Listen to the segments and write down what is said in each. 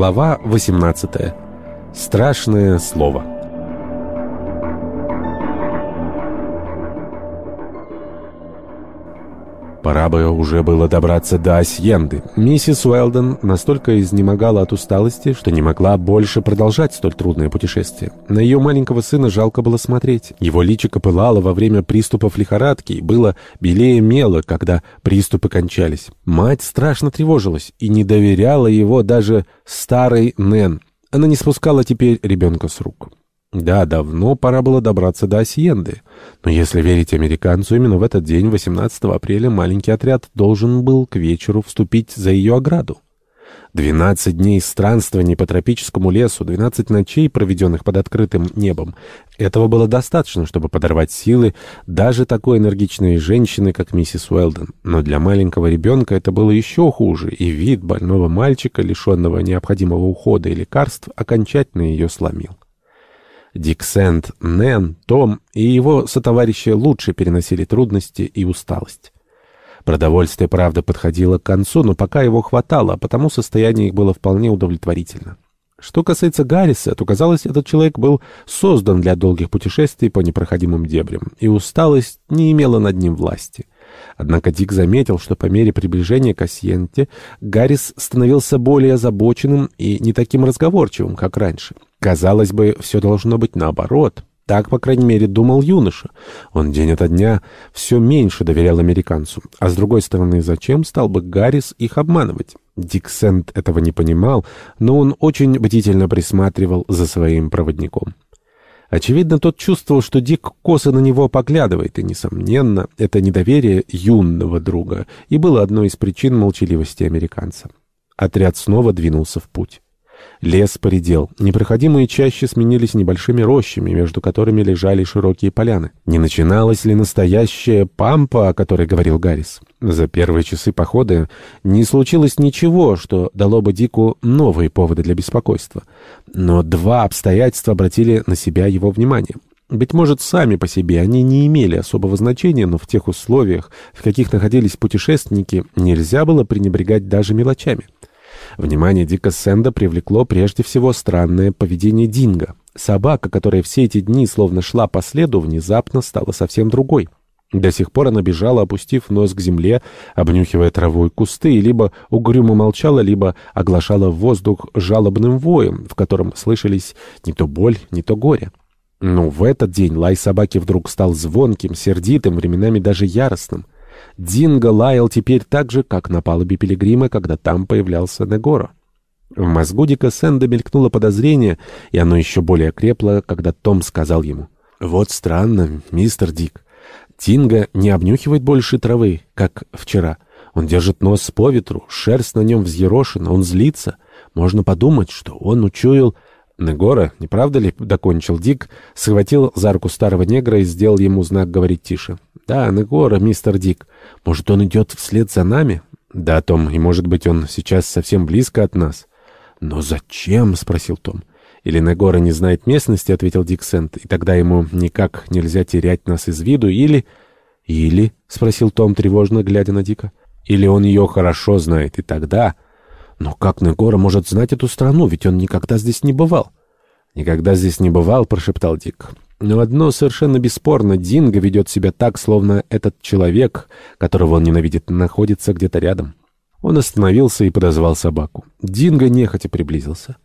Глава 18. Страшное слово. Пора бы уже было добраться до Асьенды. Миссис Уэлден настолько изнемогала от усталости, что не могла больше продолжать столь трудное путешествие. На ее маленького сына жалко было смотреть. Его личико пылало во время приступов лихорадки и было белее мела, когда приступы кончались. Мать страшно тревожилась и не доверяла его даже старой Нэн. Она не спускала теперь ребенка с рук. Да, давно пора было добраться до Асьенды. Но если верить американцу, именно в этот день, 18 апреля, маленький отряд должен был к вечеру вступить за ее ограду. Двенадцать дней странствований по тропическому лесу, двенадцать ночей, проведенных под открытым небом. Этого было достаточно, чтобы подорвать силы даже такой энергичной женщины, как миссис Уэлден. Но для маленького ребенка это было еще хуже, и вид больного мальчика, лишенного необходимого ухода и лекарств, окончательно ее сломил. Дик Сент, Нэн, Том и его сотоварищи лучше переносили трудности и усталость. Продовольствие, правда, подходило к концу, но пока его хватало, потому состояние их было вполне удовлетворительно. Что касается Гарриса, то, казалось, этот человек был создан для долгих путешествий по непроходимым дебрям, и усталость не имела над ним власти. Однако Дик заметил, что по мере приближения к Асьенте Гаррис становился более озабоченным и не таким разговорчивым, как раньше. Казалось бы, все должно быть наоборот. Так, по крайней мере, думал юноша. Он день ото дня все меньше доверял американцу. А с другой стороны, зачем стал бы Гаррис их обманывать? Дик Сент этого не понимал, но он очень бдительно присматривал за своим проводником. Очевидно, тот чувствовал, что Дик косо на него поглядывает, и, несомненно, это недоверие юного друга и было одной из причин молчаливости американца. Отряд снова двинулся в путь. Лес поредел. Непроходимые чаще сменились небольшими рощами, между которыми лежали широкие поляны. Не начиналась ли настоящая пампа, о которой говорил Гаррис? За первые часы похода не случилось ничего, что дало бы Дику новые поводы для беспокойства. Но два обстоятельства обратили на себя его внимание. Быть может, сами по себе они не имели особого значения, но в тех условиях, в каких находились путешественники, нельзя было пренебрегать даже мелочами. Внимание Дика Сэнда привлекло прежде всего странное поведение Динго. Собака, которая все эти дни словно шла по следу, внезапно стала совсем другой. До сих пор она бежала, опустив нос к земле, обнюхивая траву и кусты, и либо угрюмо молчала, либо оглашала воздух жалобным воем, в котором слышались не то боль, не то горе. Но в этот день лай собаки вдруг стал звонким, сердитым, временами даже яростным. Динго лаял теперь так же, как на палубе Пилигрима, когда там появлялся Негоро. В мозгу Дика Сэнда мелькнуло подозрение, и оно еще более крепло, когда Том сказал ему. «Вот странно, мистер Дик. Динго не обнюхивает больше травы, как вчера. Он держит нос по ветру, шерсть на нем взъерошена, он злится. Можно подумать, что он учуял...» Негора, не правда ли, — докончил Дик, схватил за руку старого негра и сделал ему знак говорить тише. «Да, Негора, мистер Дик. Может, он идет вслед за нами?» «Да, Том, и, может быть, он сейчас совсем близко от нас». «Но зачем?» — спросил Том. «Или не знает местности?» — ответил Дик Сент. «И тогда ему никак нельзя терять нас из виду, или...» «Или?» — спросил Том, тревожно глядя на Дика. «Или он ее хорошо знает, и тогда...» «Но как Негора может знать эту страну, ведь он никогда здесь не бывал?» «Никогда здесь не бывал», — прошептал Дик. Но одно совершенно бесспорно, Динго ведет себя так, словно этот человек, которого он ненавидит, находится где-то рядом. Он остановился и подозвал собаку. Динго нехотя приблизился.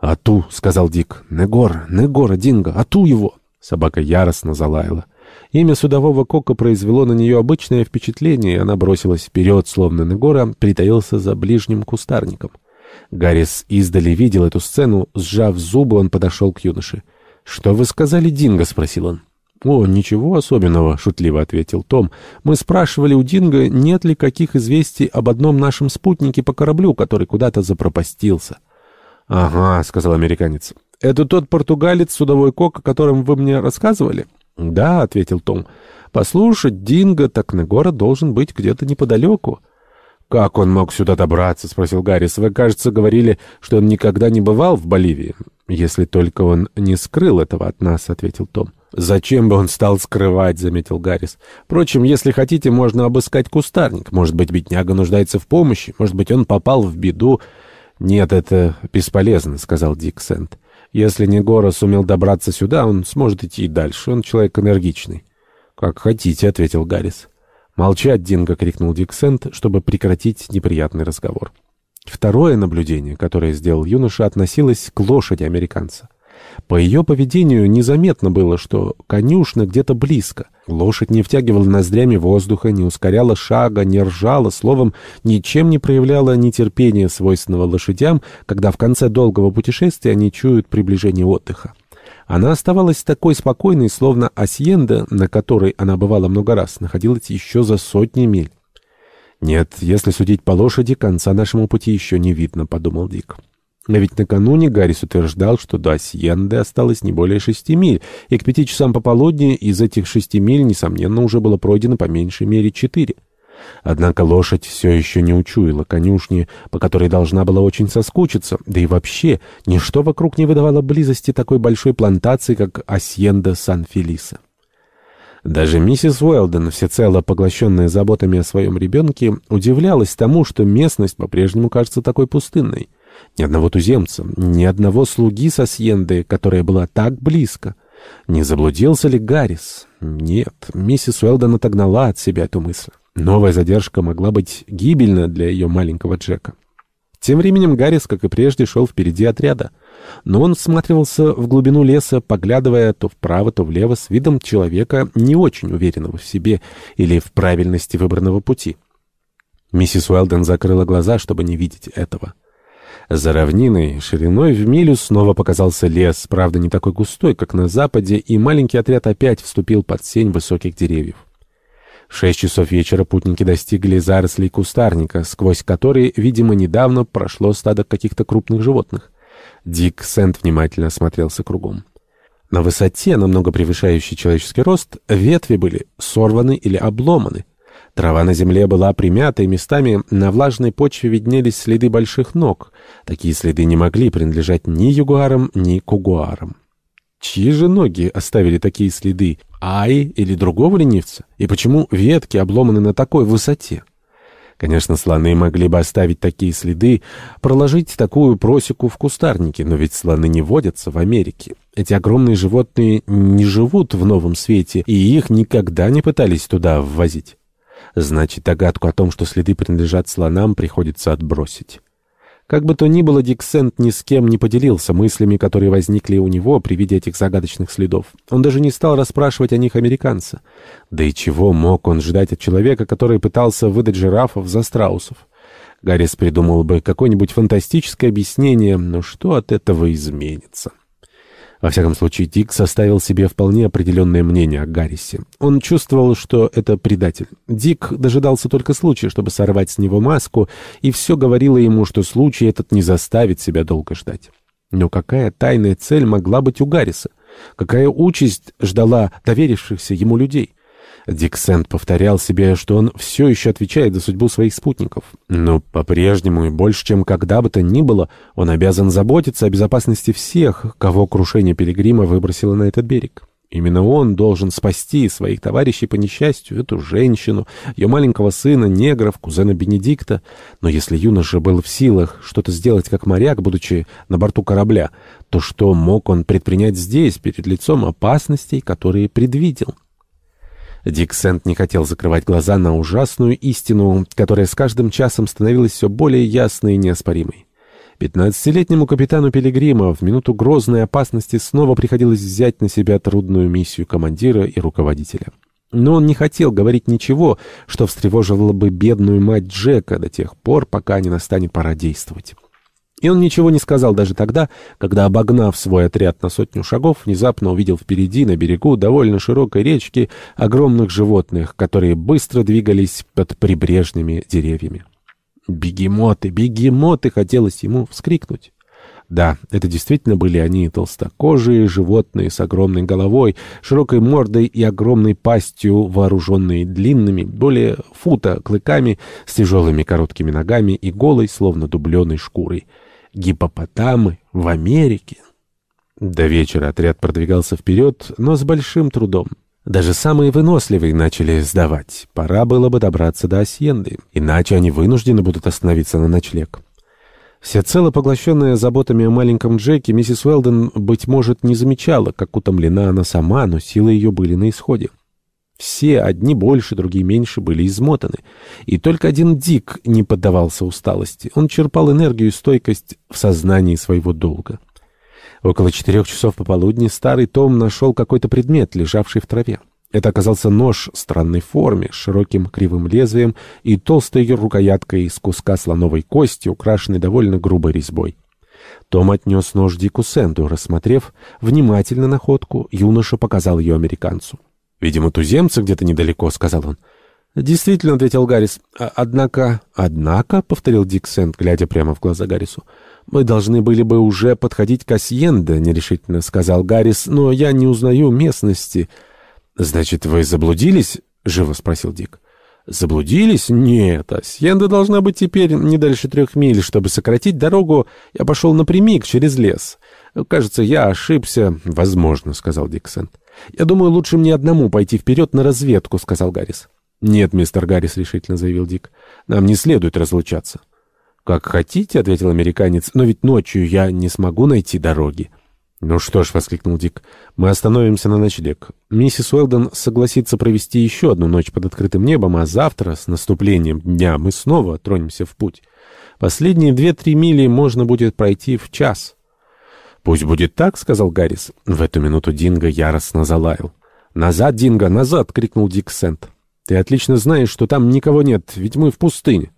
«Ату», — сказал Дик. «Негор, Негора, Динго, ату его!» Собака яростно залаяла. Имя судового кока произвело на нее обычное впечатление, и она бросилась вперед, словно Негора притаился за ближним кустарником. Гаррис издали видел эту сцену, сжав зубы, он подошел к юноше. «Что вы сказали, Динго?» — спросил он. «О, ничего особенного», — шутливо ответил Том. «Мы спрашивали у Динго, нет ли каких известий об одном нашем спутнике по кораблю, который куда-то запропастился». «Ага», — сказал американец. «Это тот португалец, судовой кок, о котором вы мне рассказывали?» «Да», — ответил Том. «Послушать, Динго так на город должен быть где-то неподалеку». «Как он мог сюда добраться?» — спросил Гаррис. «Вы, кажется, говорили, что он никогда не бывал в Боливии». «Если только он не скрыл этого от нас», — ответил Том. «Зачем бы он стал скрывать?» — заметил Гаррис. «Впрочем, если хотите, можно обыскать кустарник. Может быть, бедняга нуждается в помощи. Может быть, он попал в беду. «Нет, это бесполезно», — сказал Дик Сент. «Если Негора сумел добраться сюда, он сможет идти и дальше. Он человек энергичный». «Как хотите», — ответил Гаррис. «Молчать, Динго!» — крикнул Дик Сент, чтобы прекратить неприятный разговор. Второе наблюдение, которое сделал юноша, относилось к лошади американца. По ее поведению незаметно было, что конюшна где-то близко. Лошадь не втягивала ноздрями воздуха, не ускоряла шага, не ржала, словом, ничем не проявляла нетерпения, свойственного лошадям, когда в конце долгого путешествия они чуют приближение отдыха. Она оставалась такой спокойной, словно Асьенда, на которой она бывала много раз, находилась еще за сотни миль. «Нет, если судить по лошади, конца нашему пути еще не видно», — подумал Дик. А ведь накануне Гаррис утверждал, что до Асьенды осталось не более шести миль, и к пяти часам пополудни из этих шести миль, несомненно, уже было пройдено по меньшей мере четыре. Однако лошадь все еще не учуяла конюшни, по которой должна была очень соскучиться, да и вообще ничто вокруг не выдавало близости такой большой плантации, как Асьенда Сан-Фелиса. Даже миссис Уэлден, всецело поглощенная заботами о своем ребенке, удивлялась тому, что местность по-прежнему кажется такой пустынной. Ни одного туземца, ни одного слуги со Сьенды, которая была так близко. Не заблудился ли Гаррис? Нет, миссис Уэлден отогнала от себя эту мысль. Новая задержка могла быть гибельна для ее маленького Джека. Тем временем Гаррис, как и прежде, шел впереди отряда. Но он всматривался в глубину леса, поглядывая то вправо, то влево, с видом человека, не очень уверенного в себе или в правильности выбранного пути. Миссис Уэлден закрыла глаза, чтобы не видеть этого. За равниной, шириной в милю, снова показался лес, правда, не такой густой, как на западе, и маленький отряд опять вступил под сень высоких деревьев. В шесть часов вечера путники достигли зарослей кустарника, сквозь которые, видимо, недавно прошло стадо каких-то крупных животных. Дик Сент внимательно осмотрелся кругом. На высоте, намного превышающей человеческий рост, ветви были сорваны или обломаны. Трава на земле была примята, и местами на влажной почве виднелись следы больших ног. Такие следы не могли принадлежать ни ягуарам, ни кугуарам. Чьи же ноги оставили такие следы? Аи или другого ленивца? И почему ветки обломаны на такой высоте? Конечно, слоны могли бы оставить такие следы, проложить такую просеку в кустарнике, но ведь слоны не водятся в Америке. Эти огромные животные не живут в новом свете, и их никогда не пытались туда ввозить. Значит, догадку о том, что следы принадлежат слонам, приходится отбросить. Как бы то ни было, Диксент ни с кем не поделился мыслями, которые возникли у него при виде этих загадочных следов. Он даже не стал расспрашивать о них американца. Да и чего мог он ждать от человека, который пытался выдать жирафов за страусов? Гаррис придумал бы какое-нибудь фантастическое объяснение, но что от этого изменится? Во всяком случае, Дик составил себе вполне определенное мнение о Гаррисе. Он чувствовал, что это предатель. Дик дожидался только случая, чтобы сорвать с него маску, и все говорило ему, что случай этот не заставит себя долго ждать. Но какая тайная цель могла быть у Гарриса? Какая участь ждала доверившихся ему людей? Дик Сент повторял себе, что он все еще отвечает за судьбу своих спутников. Но по-прежнему и больше, чем когда бы то ни было, он обязан заботиться о безопасности всех, кого крушение Пилигрима выбросило на этот берег. Именно он должен спасти своих товарищей по несчастью, эту женщину, ее маленького сына, негров, кузена Бенедикта. Но если юноша был в силах что-то сделать как моряк, будучи на борту корабля, то что мог он предпринять здесь, перед лицом опасностей, которые предвидел? Дик Сент не хотел закрывать глаза на ужасную истину, которая с каждым часом становилась все более ясной и неоспоримой. Пятнадцатилетнему капитану Пилигрима в минуту грозной опасности снова приходилось взять на себя трудную миссию командира и руководителя. Но он не хотел говорить ничего, что встревожило бы бедную мать Джека до тех пор, пока не настанет пора действовать. И он ничего не сказал даже тогда, когда, обогнав свой отряд на сотню шагов, внезапно увидел впереди, на берегу довольно широкой речки, огромных животных, которые быстро двигались под прибрежными деревьями. «Бегемоты! Бегемоты!» — хотелось ему вскрикнуть. Да, это действительно были они, толстокожие животные с огромной головой, широкой мордой и огромной пастью, вооруженные длинными, более фута, клыками, с тяжелыми короткими ногами и голой, словно дубленой шкурой гипопотамы в Америке. До вечера отряд продвигался вперед, но с большим трудом. Даже самые выносливые начали сдавать. Пора было бы добраться до Асьенды, иначе они вынуждены будут остановиться на ночлег. Всецело поглощенная заботами о маленьком Джеке, миссис Уэлден, быть может, не замечала, как утомлена она сама, но силы ее были на исходе. Все, одни больше, другие меньше, были измотаны. И только один Дик не поддавался усталости. Он черпал энергию и стойкость в сознании своего долга. Около четырех часов пополудни старый Том нашел какой-то предмет, лежавший в траве. Это оказался нож странной форме, с широким кривым лезвием и толстой рукояткой из куска слоновой кости, украшенной довольно грубой резьбой. Том отнес нож Дику Сэнду, рассмотрев внимательно находку, юноша показал ее американцу. «Видимо, туземцы где-то недалеко», — сказал он. «Действительно», — ответил Гаррис. «А, «Однако...» «Однако», — повторил Дик Сент, глядя прямо в глаза Гаррису. «Мы должны были бы уже подходить к Асьенде», — нерешительно сказал Гаррис, «но я не узнаю местности». «Значит, вы заблудились?» — живо спросил Дик. «Заблудились? Нет, Асьенда должна быть теперь не дальше трех миль. Чтобы сократить дорогу, я пошел напрямик через лес. Кажется, я ошибся». «Возможно», — сказал Дик Сент. «Я думаю, лучше мне одному пойти вперед на разведку», — сказал Гаррис. «Нет, мистер Гаррис», — решительно заявил Дик. «Нам не следует разлучаться». «Как хотите», — ответил американец, — «но ведь ночью я не смогу найти дороги». «Ну что ж», — воскликнул Дик, — «мы остановимся на ночлег. Миссис Уэлдон согласится провести еще одну ночь под открытым небом, а завтра, с наступлением дня, мы снова тронемся в путь. Последние две-три мили можно будет пройти в час». «Пусть будет так», — сказал Гаррис. В эту минуту Динго яростно залаял. «Назад, Динго, назад!» — крикнул Дик Сент. «Ты отлично знаешь, что там никого нет, ведь мы в пустыне».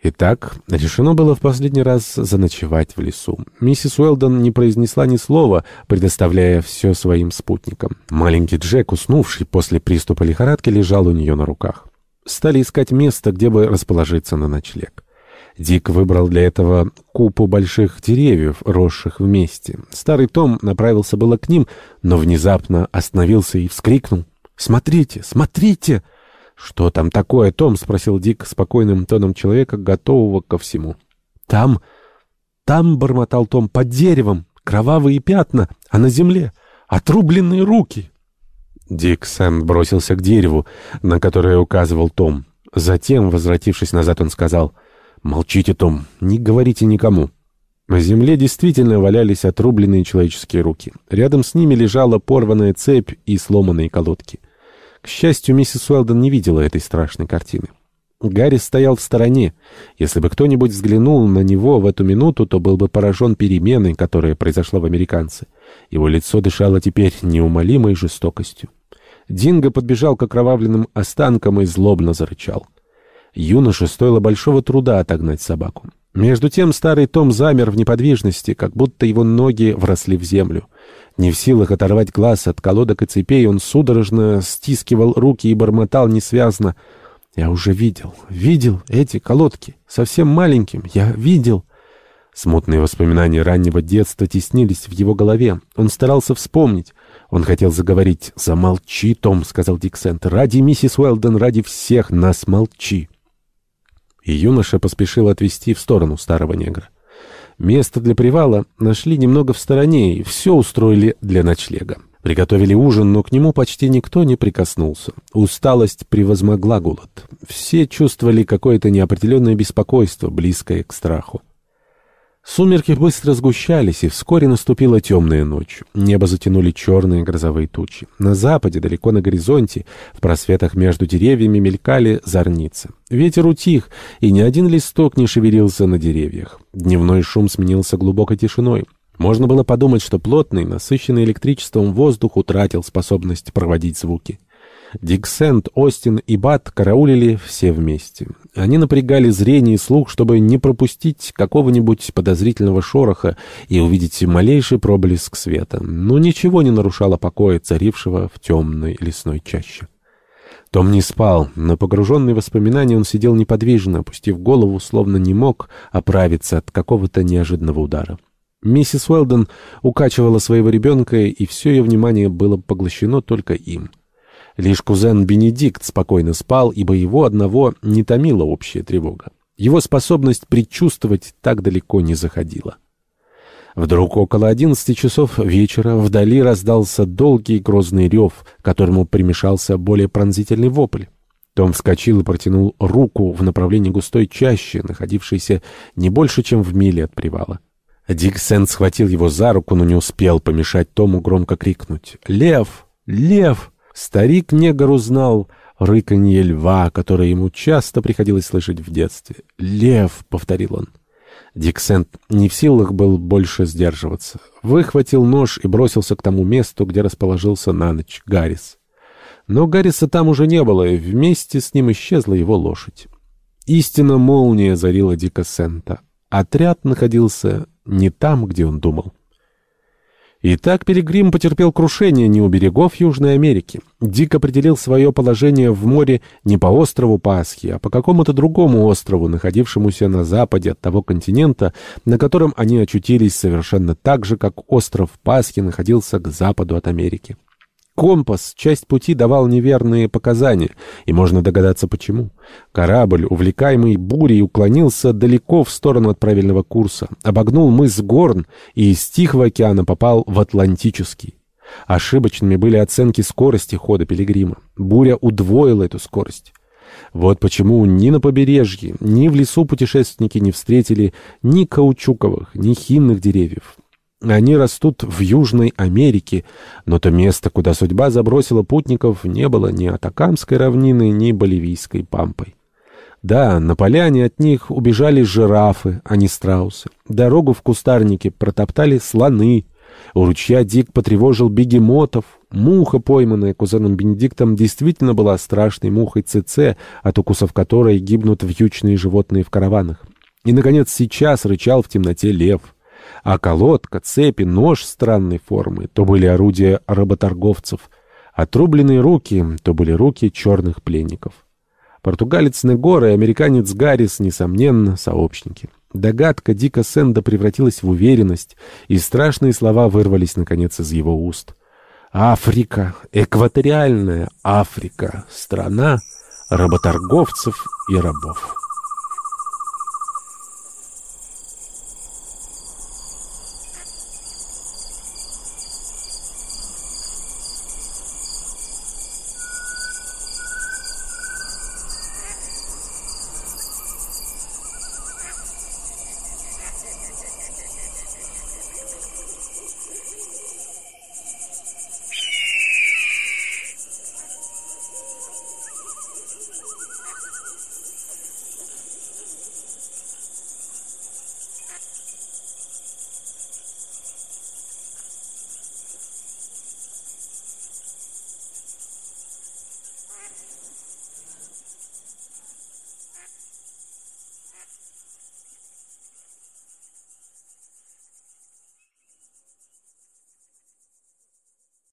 Итак, решено было в последний раз заночевать в лесу. Миссис Уэлдон не произнесла ни слова, предоставляя все своим спутникам. Маленький Джек, уснувший после приступа лихорадки, лежал у нее на руках. Стали искать место, где бы расположиться на ночлег. Дик выбрал для этого купу больших деревьев, росших вместе. Старый Том направился было к ним, но внезапно остановился и вскрикнул. «Смотрите, смотрите!» «Что там такое, Том?» — спросил Дик спокойным тоном человека, готового ко всему. «Там, там, — бормотал Том, — под деревом, кровавые пятна, а на земле отрубленные руки». Дик Сэм бросился к дереву, на которое указывал Том. Затем, возвратившись назад, он сказал — «Молчите, Том, не говорите никому». На земле действительно валялись отрубленные человеческие руки. Рядом с ними лежала порванная цепь и сломанные колодки. К счастью, миссис Уэлдон не видела этой страшной картины. Гарри стоял в стороне. Если бы кто-нибудь взглянул на него в эту минуту, то был бы поражен переменой, которая произошла в американце. Его лицо дышало теперь неумолимой жестокостью. Динго подбежал к окровавленным останкам и злобно зарычал. Юноше стоило большого труда отогнать собаку. Между тем старый Том замер в неподвижности, как будто его ноги вросли в землю. Не в силах оторвать глаз от колодок и цепей, он судорожно стискивал руки и бормотал несвязно. «Я уже видел, видел эти колодки, совсем маленьким, я видел». Смутные воспоминания раннего детства теснились в его голове. Он старался вспомнить. Он хотел заговорить. «Замолчи, Том», — сказал Диксент. «Ради миссис Уэлден, ради всех нас молчи» и юноша поспешил отвезти в сторону старого негра. Место для привала нашли немного в стороне и все устроили для ночлега. Приготовили ужин, но к нему почти никто не прикоснулся. Усталость превозмогла голод. Все чувствовали какое-то неопределенное беспокойство, близкое к страху. Сумерки быстро сгущались, и вскоре наступила темная ночь. Небо затянули черные грозовые тучи. На западе, далеко на горизонте, в просветах между деревьями мелькали зорницы. Ветер утих, и ни один листок не шевелился на деревьях. Дневной шум сменился глубокой тишиной. Можно было подумать, что плотный, насыщенный электричеством воздух утратил способность проводить звуки. Диксент, Остин и Бат караулили все вместе. Они напрягали зрение и слух, чтобы не пропустить какого-нибудь подозрительного шороха и увидеть малейший проблеск света. Но ничего не нарушало покоя, царившего в темной лесной чаще. Том не спал, но погруженный в воспоминания он сидел неподвижно, опустив голову, словно не мог оправиться от какого-то неожиданного удара. Миссис Уэлдон укачивала своего ребенка, и все ее внимание было поглощено только им. Лишь кузен Бенедикт спокойно спал, ибо его одного не томила общая тревога. Его способность предчувствовать так далеко не заходила. Вдруг около одиннадцати часов вечера вдали раздался долгий грозный рев, которому примешался более пронзительный вопль. Том вскочил и протянул руку в направлении густой чащи, находившейся не больше, чем в миле от привала. Дик Сент схватил его за руку, но не успел помешать Тому громко крикнуть. «Лев! Лев!» Старик-негр узнал рыканье льва, которое ему часто приходилось слышать в детстве. «Лев!» — повторил он. Диксент не в силах был больше сдерживаться. Выхватил нож и бросился к тому месту, где расположился на ночь Гаррис. Но Гарриса там уже не было, и вместе с ним исчезла его лошадь. Истинно молния зарила Дика Сента. Отряд находился не там, где он думал. Итак, Пилигрим потерпел крушение не у берегов Южной Америки. Дик определил свое положение в море не по острову Пасхи, а по какому-то другому острову, находившемуся на западе от того континента, на котором они очутились совершенно так же, как остров Пасхи находился к западу от Америки. Компас часть пути давал неверные показания, и можно догадаться почему. Корабль, увлекаемый бурей, уклонился далеко в сторону от правильного курса, обогнул мыс Горн и из Тихого океана попал в Атлантический. Ошибочными были оценки скорости хода Пилигрима. Буря удвоила эту скорость. Вот почему ни на побережье, ни в лесу путешественники не встретили ни каучуковых, ни хинных деревьев. Они растут в Южной Америке, но то место, куда судьба забросила путников, не было ни Атакамской равнины, ни Боливийской пампой. Да, на поляне от них убежали жирафы, а не страусы. Дорогу в кустарнике протоптали слоны. У ручья Дик потревожил бегемотов. Муха, пойманная кузеном Бенедиктом, действительно была страшной мухой ЦЦ, от укусов которой гибнут вьючные животные в караванах. И, наконец, сейчас рычал в темноте лев — а колодка, цепи, нож странной формы то были орудия работорговцев, отрубленные руки то были руки черных пленников. Португалец Негора и американец Гаррис, несомненно, сообщники. Догадка Дика Сенда превратилась в уверенность, и страшные слова вырвались, наконец, из его уст. «Африка! Экваториальная Африка! Страна работорговцев и рабов!»